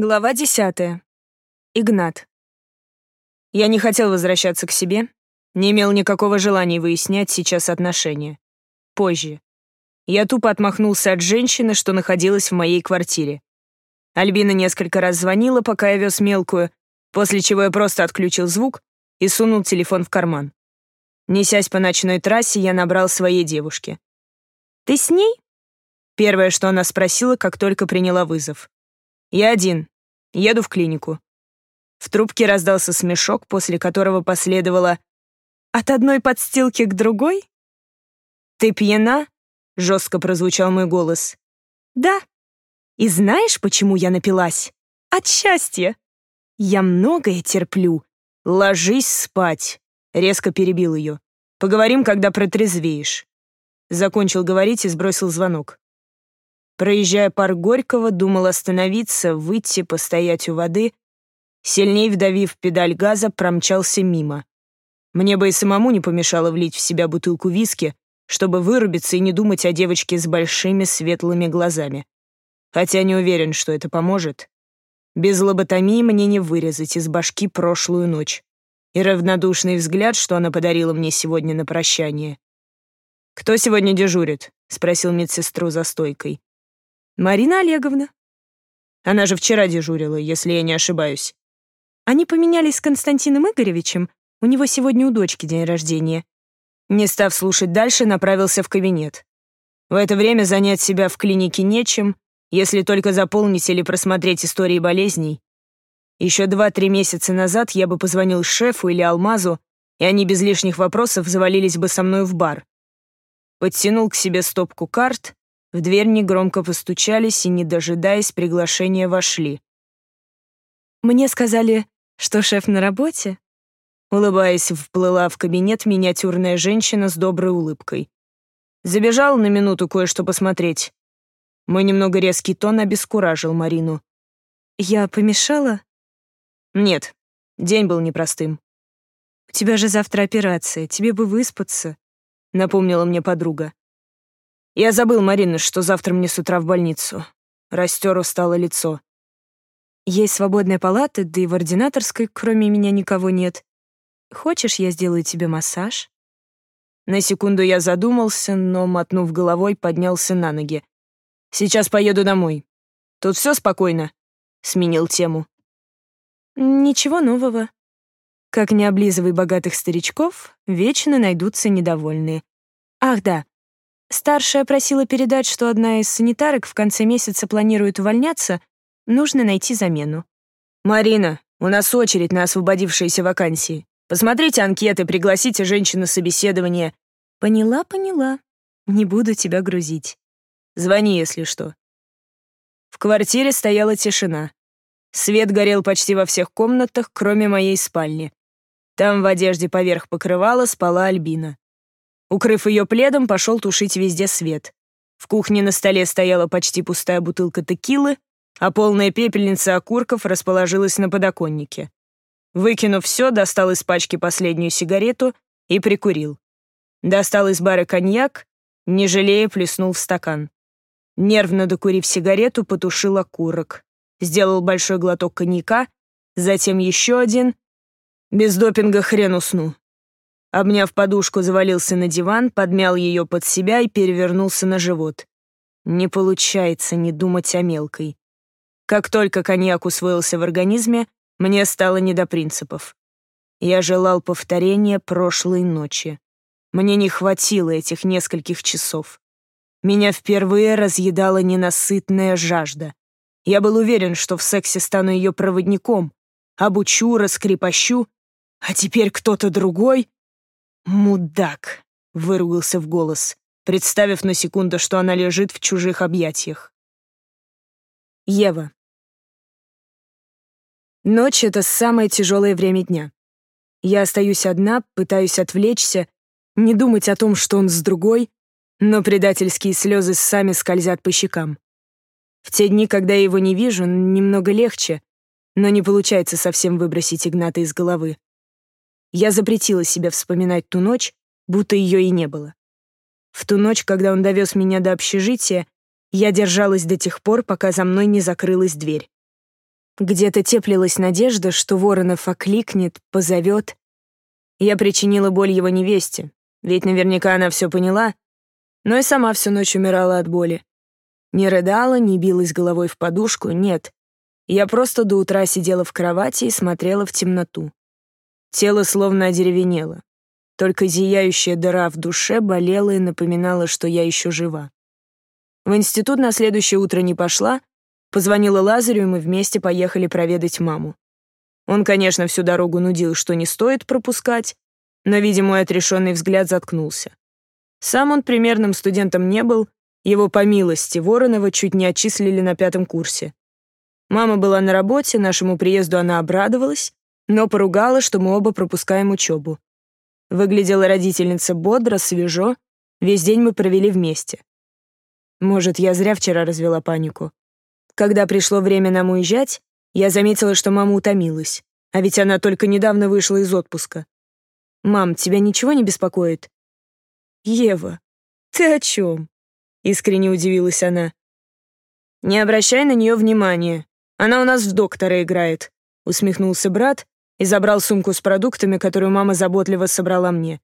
Глава десятая. Игнат. Я не хотел возвращаться к себе, не имел никакого желания выяснять сейчас отношения. Позже. Я тупо отмахнулся от женщины, что находилась в моей квартире. Альбина несколько раз звонила, пока я вез мелкую, после чего я просто отключил звук и сунул телефон в карман. Несясь по ночной трассе, я набрал своей девушке. «Ты с ней?» Первое, что она спросила, как только приняла вызов. «Я один. Еду в клинику». В трубке раздался смешок, после которого последовало «От одной подстилки к другой?» «Ты пьяна?» — жестко прозвучал мой голос. «Да. И знаешь, почему я напилась? От счастья. Я многое терплю. Ложись спать», — резко перебил ее. «Поговорим, когда протрезвеешь». Закончил говорить и сбросил звонок. Проезжая парк Горького, думал остановиться, выйти, постоять у воды. Сильней вдавив педаль газа, промчался мимо. Мне бы и самому не помешало влить в себя бутылку виски, чтобы вырубиться и не думать о девочке с большими светлыми глазами. Хотя не уверен, что это поможет. Без лоботомии мне не вырезать из башки прошлую ночь и равнодушный взгляд, что она подарила мне сегодня на прощание. «Кто сегодня дежурит?» — спросил медсестру за стойкой. Марина Олеговна. Она же вчера дежурила, если я не ошибаюсь. Они поменялись с Константином Игоревичем. У него сегодня у дочки день рождения. Не став слушать дальше, направился в кабинет. В это время занять себя в клинике нечем, если только заполнить или просмотреть истории болезней. Еще два-три месяца назад я бы позвонил шефу или Алмазу, и они без лишних вопросов завалились бы со мной в бар. Подтянул к себе стопку карт, в дверь негромко постучались и, не дожидаясь, приглашения вошли. «Мне сказали, что шеф на работе?» Улыбаясь, вплыла в кабинет миниатюрная женщина с доброй улыбкой. Забежал на минуту кое-что посмотреть. Мой немного резкий тон обескуражил Марину. «Я помешала?» «Нет, день был непростым». «У тебя же завтра операция, тебе бы выспаться», — напомнила мне подруга. Я забыл, Марина, что завтра мне с утра в больницу. Растер устало лицо. Есть свободная палата, да и в ординаторской, кроме меня, никого нет. Хочешь, я сделаю тебе массаж? На секунду я задумался, но, мотнув головой, поднялся на ноги. Сейчас поеду домой. Тут все спокойно. Сменил тему. Ничего нового. Как не облизывай богатых старичков, вечно найдутся недовольные. Ах да, Старшая просила передать, что одна из санитарок в конце месяца планирует увольняться, нужно найти замену. «Марина, у нас очередь на освободившиеся вакансии. Посмотрите анкеты, пригласите женщину на собеседование». «Поняла, поняла. Не буду тебя грузить. Звони, если что». В квартире стояла тишина. Свет горел почти во всех комнатах, кроме моей спальни. Там в одежде поверх покрывала спала Альбина. Укрыв ее пледом, пошел тушить везде свет. В кухне на столе стояла почти пустая бутылка текилы, а полная пепельница окурков расположилась на подоконнике. Выкинув все, достал из пачки последнюю сигарету и прикурил. Достал из бара коньяк, не жалея, плеснул в стакан. Нервно докурив сигарету, потушил окурок. Сделал большой глоток коньяка, затем еще один. Без допинга хрен усну. Обняв подушку, завалился на диван, подмял ее под себя и перевернулся на живот. Не получается не думать о мелкой. Как только коньяк усвоился в организме, мне стало не до принципов. Я желал повторения прошлой ночи. Мне не хватило этих нескольких часов. Меня впервые разъедала ненасытная жажда. Я был уверен, что в сексе стану ее проводником, обучу, раскрепощу, а теперь кто-то другой «Мудак!» — выругался в голос, представив на секунду, что она лежит в чужих объятиях. Ева. Ночь — это самое тяжелое время дня. Я остаюсь одна, пытаюсь отвлечься, не думать о том, что он с другой, но предательские слезы сами скользят по щекам. В те дни, когда я его не вижу, немного легче, но не получается совсем выбросить Игната из головы. Я запретила себе вспоминать ту ночь, будто ее и не было. В ту ночь, когда он довез меня до общежития, я держалась до тех пор, пока за мной не закрылась дверь. Где-то теплилась надежда, что Воронов окликнет, позовет. Я причинила боль его невесте, ведь наверняка она все поняла, но и сама всю ночь умирала от боли. Не рыдала, не билась головой в подушку, нет. Я просто до утра сидела в кровати и смотрела в темноту. Тело словно одеревенело. Только зияющая дыра в душе болела и напоминала, что я еще жива. В институт на следующее утро не пошла, Позвонила Лазарю, и мы вместе поехали проведать маму. Он, конечно, всю дорогу нудил, что не стоит пропускать, но, видимо, отрешенный взгляд заткнулся. Сам он примерным студентом не был, его по милости Воронова чуть не отчислили на пятом курсе. Мама была на работе, нашему приезду она обрадовалась, но поругала, что мы оба пропускаем учебу. Выглядела родительница бодро, свежо, весь день мы провели вместе. Может, я зря вчера развела панику. Когда пришло время нам уезжать, я заметила, что мама утомилась, а ведь она только недавно вышла из отпуска. «Мам, тебя ничего не беспокоит?» «Ева, ты о чем?» — искренне удивилась она. «Не обращай на нее внимания. Она у нас в доктора играет», — усмехнулся брат и забрал сумку с продуктами, которую мама заботливо собрала мне.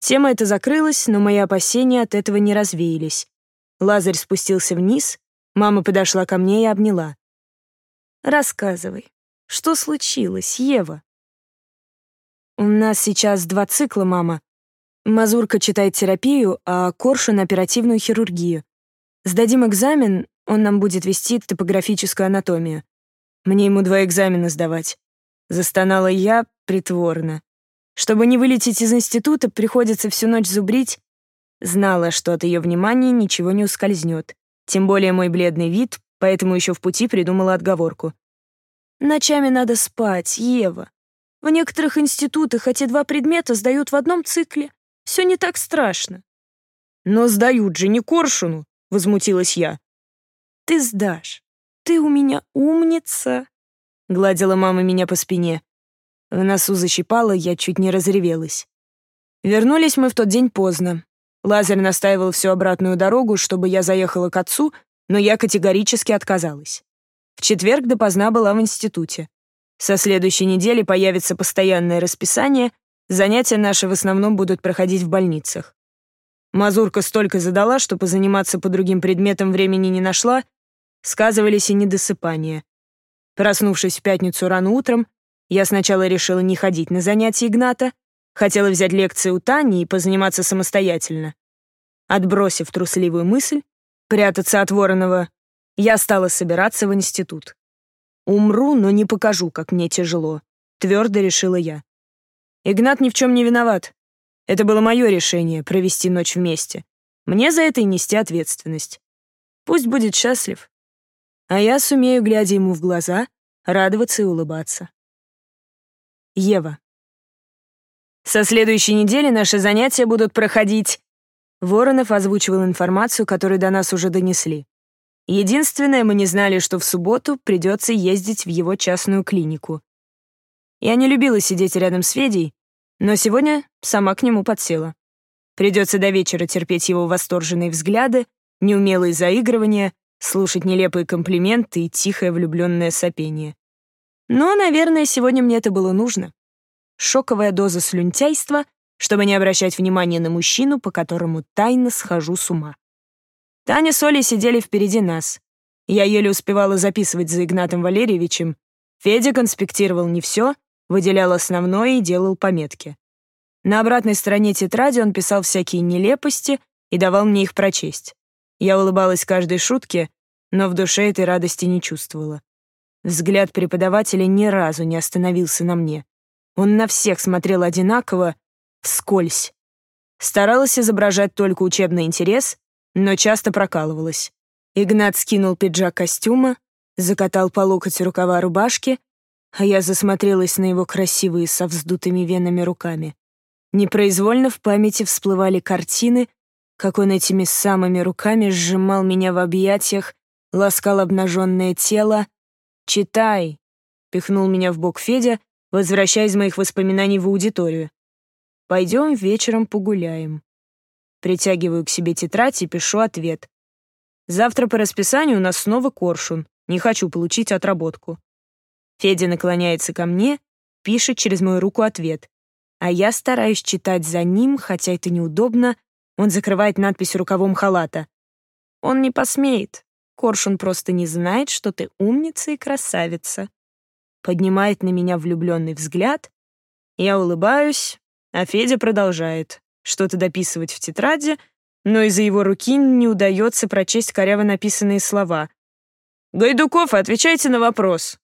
Тема эта закрылась, но мои опасения от этого не развеялись. Лазарь спустился вниз, Мама подошла ко мне и обняла. «Рассказывай, что случилось, Ева?» «У нас сейчас два цикла, мама. Мазурка читает терапию, а Коршун — оперативную хирургию. Сдадим экзамен, он нам будет вести топографическую анатомию. Мне ему два экзамена сдавать». Застонала я притворно. Чтобы не вылететь из института, приходится всю ночь зубрить. Знала, что от ее внимания ничего не ускользнет. Тем более мой бледный вид, поэтому еще в пути придумала отговорку. «Ночами надо спать, Ева. В некоторых институтах эти два предмета сдают в одном цикле. Все не так страшно». «Но сдают же не Коршуну», — возмутилась я. «Ты сдашь. Ты у меня умница», — гладила мама меня по спине. В носу защипала, я чуть не разревелась. Вернулись мы в тот день поздно. Лазарь настаивал всю обратную дорогу, чтобы я заехала к отцу, но я категорически отказалась. В четверг допоздна была в институте. Со следующей недели появится постоянное расписание, занятия наши в основном будут проходить в больницах. Мазурка столько задала, что позаниматься по другим предметам времени не нашла, сказывались и недосыпания. Проснувшись в пятницу рано утром, я сначала решила не ходить на занятия Игната, Хотела взять лекции у Тани и позаниматься самостоятельно. Отбросив трусливую мысль, прятаться от Воронова, я стала собираться в институт. Умру, но не покажу, как мне тяжело, твердо решила я. Игнат ни в чем не виноват. Это было мое решение — провести ночь вместе. Мне за это и нести ответственность. Пусть будет счастлив. А я сумею, глядя ему в глаза, радоваться и улыбаться. Ева. Со следующей недели наши занятия будут проходить...» Воронов озвучивал информацию, которую до нас уже донесли. Единственное, мы не знали, что в субботу придется ездить в его частную клинику. Я не любила сидеть рядом с Федей, но сегодня сама к нему подсела. Придется до вечера терпеть его восторженные взгляды, неумелые заигрывания, слушать нелепые комплименты и тихое влюбленное сопение. Но, наверное, сегодня мне это было нужно шоковая доза слюнтяйства, чтобы не обращать внимания на мужчину, по которому тайно схожу с ума. Таня с Олей сидели впереди нас. Я еле успевала записывать за Игнатом Валерьевичем. Федя конспектировал не все, выделял основное и делал пометки. На обратной стороне тетради он писал всякие нелепости и давал мне их прочесть. Я улыбалась каждой шутке, но в душе этой радости не чувствовала. Взгляд преподавателя ни разу не остановился на мне. Он на всех смотрел одинаково, вскользь. Старалась изображать только учебный интерес, но часто прокалывалась. Игнат скинул пиджак костюма, закатал по локоть рукава рубашки, а я засмотрелась на его красивые со вздутыми венами руками. Непроизвольно в памяти всплывали картины, как он этими самыми руками сжимал меня в объятиях, ласкал обнаженное тело. «Читай!» — пихнул меня в бок Федя, возвращая из моих воспоминаний в аудиторию. «Пойдем вечером погуляем». Притягиваю к себе тетрадь и пишу ответ. «Завтра по расписанию у нас снова коршун. Не хочу получить отработку. Федя наклоняется ко мне, пишет через мою руку ответ. А я стараюсь читать за ним, хотя это неудобно. Он закрывает надпись рукавом халата. Он не посмеет. Коршун просто не знает, что ты умница и красавица. Поднимает на меня влюбленный взгляд. Я улыбаюсь, а Федя продолжает что-то дописывать в тетради, но из-за его руки не удается прочесть коряво написанные слова. «Гайдуков, отвечайте на вопрос!»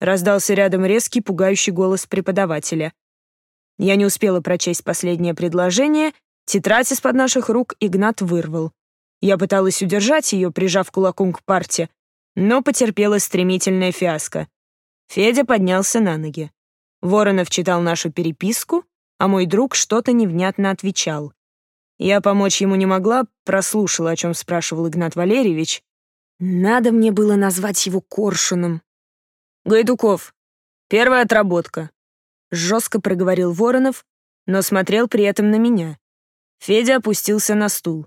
Раздался рядом резкий, пугающий голос преподавателя. Я не успела прочесть последнее предложение, тетрадь из-под наших рук Игнат вырвал. Я пыталась удержать ее, прижав кулаком к парте, но потерпела стремительное фиаско. Федя поднялся на ноги. Воронов читал нашу переписку, а мой друг что-то невнятно отвечал. Я помочь ему не могла, прослушала, о чем спрашивал Игнат Валерьевич. Надо мне было назвать его Коршуном. «Гайдуков, первая отработка», — жестко проговорил Воронов, но смотрел при этом на меня. Федя опустился на стул.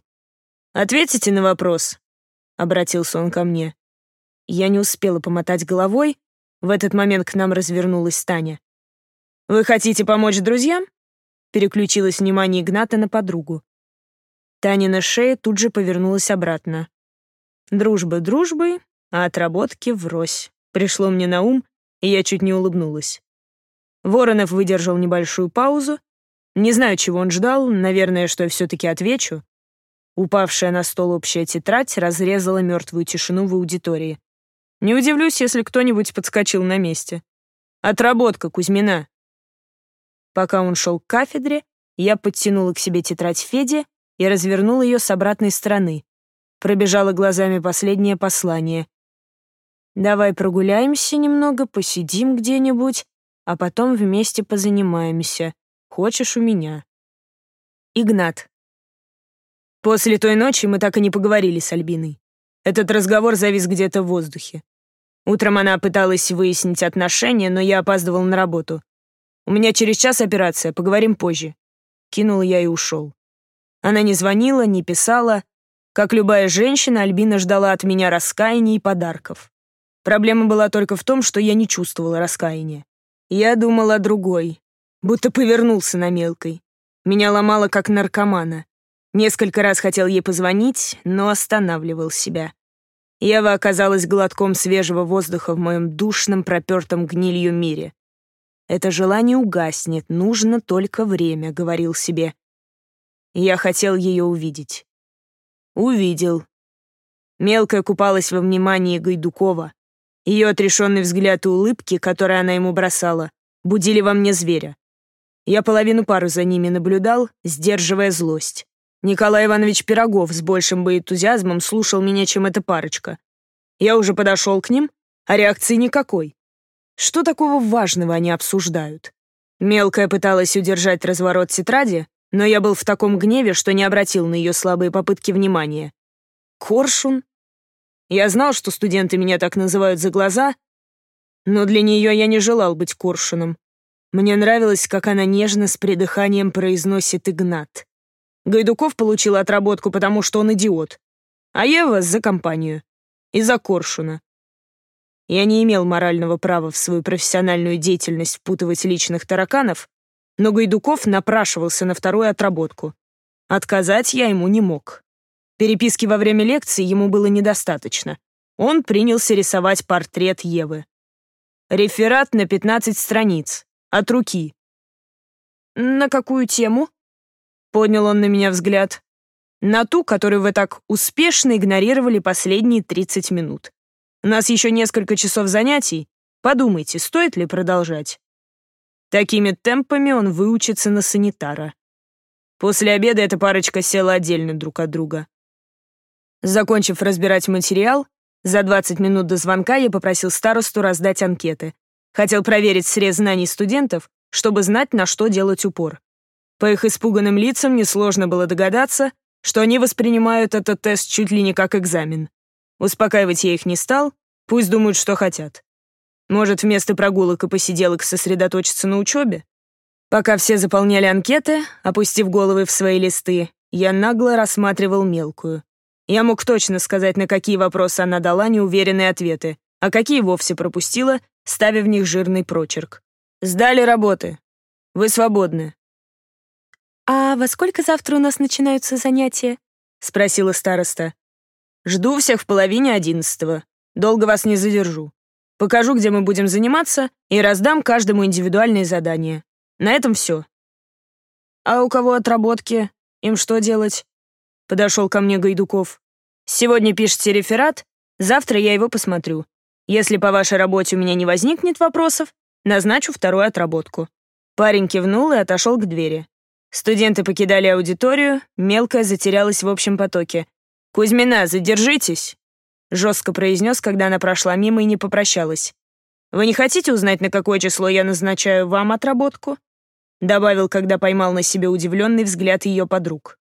«Ответите на вопрос», — обратился он ко мне. Я не успела помотать головой, в этот момент к нам развернулась Таня. «Вы хотите помочь друзьям?» Переключилось внимание Игната на подругу. Танина шея тут же повернулась обратно. Дружба дружбой, а отработки врозь. Пришло мне на ум, и я чуть не улыбнулась. Воронов выдержал небольшую паузу. Не знаю, чего он ждал, наверное, что я все-таки отвечу. Упавшая на стол общая тетрадь разрезала мертвую тишину в аудитории. Не удивлюсь, если кто-нибудь подскочил на месте. Отработка, Кузьмина. Пока он шел к кафедре, я подтянула к себе тетрадь Феди и развернула ее с обратной стороны. Пробежала глазами последнее послание. «Давай прогуляемся немного, посидим где-нибудь, а потом вместе позанимаемся. Хочешь у меня?» Игнат. После той ночи мы так и не поговорили с Альбиной. Этот разговор завис где-то в воздухе. Утром она пыталась выяснить отношения, но я опаздывал на работу. У меня через час операция, поговорим позже. Кинул я и ушел. Она не звонила, не писала. Как любая женщина, Альбина ждала от меня раскаяния и подарков. Проблема была только в том, что я не чувствовала раскаяния. Я думала о другой, будто повернулся на мелкой. Меня ломало как наркомана. Несколько раз хотел ей позвонить, но останавливал себя. Ева оказалась глотком свежего воздуха в моем душном, пропертом гнилью мире. Это желание угаснет, нужно только время, говорил себе. Я хотел ее увидеть. Увидел. Мелкая купалась во внимании Гайдукова. Ее отрешенный взгляд и улыбки, которые она ему бросала, будили во мне зверя. Я половину пару за ними наблюдал, сдерживая злость. Николай Иванович Пирогов с большим бы энтузиазмом слушал меня, чем эта парочка. Я уже подошел к ним, а реакции никакой. Что такого важного они обсуждают? Мелкая пыталась удержать разворот тетради, но я был в таком гневе, что не обратил на ее слабые попытки внимания. Коршун? Я знал, что студенты меня так называют за глаза, но для нее я не желал быть коршуном. Мне нравилось, как она нежно с придыханием произносит Игнат. Гайдуков получил отработку, потому что он идиот. А Ева — за компанию. И за коршуна. Я не имел морального права в свою профессиональную деятельность впутывать личных тараканов, но Гайдуков напрашивался на вторую отработку. Отказать я ему не мог. Переписки во время лекции ему было недостаточно. Он принялся рисовать портрет Евы. Реферат на 15 страниц. От руки. «На какую тему?» Поднял он на меня взгляд. На ту, которую вы так успешно игнорировали последние 30 минут. У нас еще несколько часов занятий. Подумайте, стоит ли продолжать. Такими темпами он выучится на санитара. После обеда эта парочка села отдельно друг от друга. Закончив разбирать материал, за 20 минут до звонка я попросил старосту раздать анкеты. Хотел проверить срез знаний студентов, чтобы знать, на что делать упор. По их испуганным лицам несложно было догадаться, что они воспринимают этот тест чуть ли не как экзамен. Успокаивать я их не стал, пусть думают, что хотят. Может, вместо прогулок и посиделок сосредоточиться на учебе? Пока все заполняли анкеты, опустив головы в свои листы, я нагло рассматривал мелкую. Я мог точно сказать, на какие вопросы она дала неуверенные ответы, а какие вовсе пропустила, ставя в них жирный прочерк. «Сдали работы. Вы свободны». «А во сколько завтра у нас начинаются занятия?» — спросила староста. «Жду всех в половине одиннадцатого. Долго вас не задержу. Покажу, где мы будем заниматься, и раздам каждому индивидуальные задания. На этом все. А у кого отработки? Им что делать? Подошел ко мне Гайдуков. Сегодня пишете реферат, завтра я его посмотрю. Если по вашей работе у меня не возникнет вопросов, назначу вторую отработку. Парень кивнул и отошел к двери. Студенты покидали аудиторию, мелкая затерялась в общем потоке. «Кузьмина, задержитесь!» — жестко произнес, когда она прошла мимо и не попрощалась. «Вы не хотите узнать, на какое число я назначаю вам отработку?» Добавил, когда поймал на себе удивленный взгляд ее подруг.